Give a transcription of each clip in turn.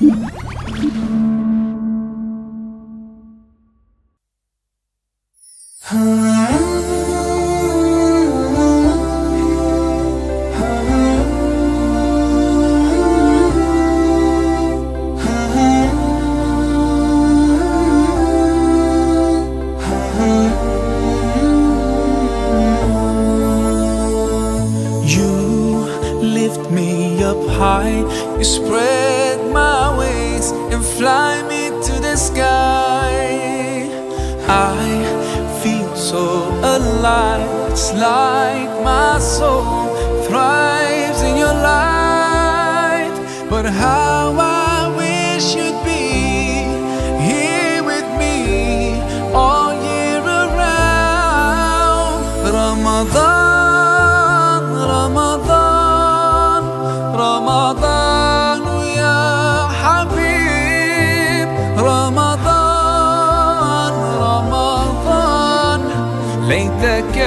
You lift me up high, you spread and fly me to the sky. I feel so alive, it's like my soul thrives in your light. But how I wish you'd be here with me all year around. Ramadan, ليتك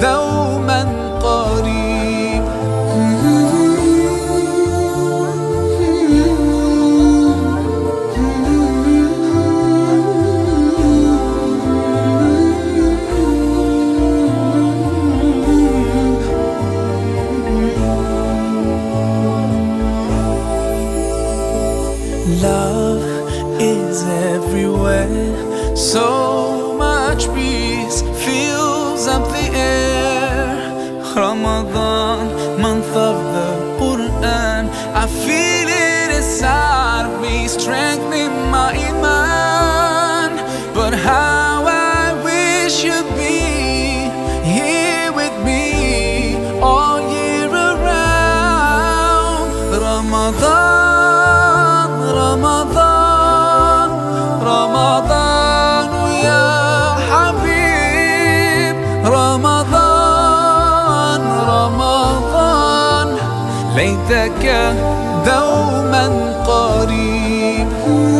دوما قريب. Love is everywhere. So inside me, strengthening my iman. But how ليتك دوما قريب.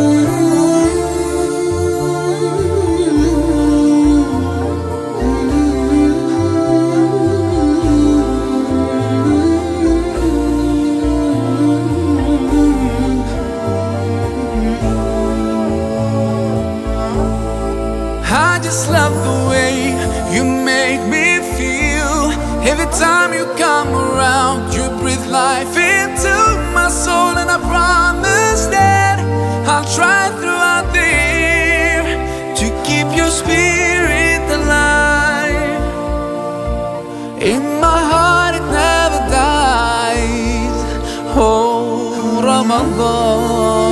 Every time you come around, you breathe life into my soul, and I promise that I'll try throughout the year to keep your spirit alive. In my heart, it never dies. Oh. Ramadan,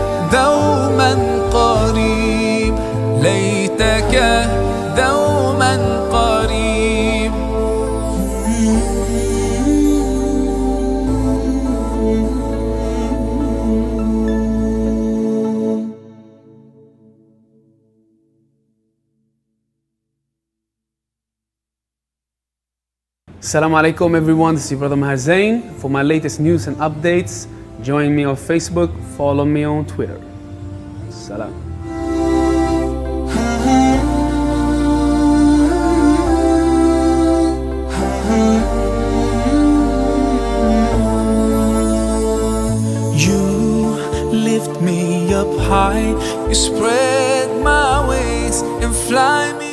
دوما قريب ليتك دوما قريب Assalamu alaikum everyone, this is your brother Maher Zain. For my latest news and updates, Join me on Facebook, follow me on Twitter. Salam. lift me up high. You spread my wings and fly me.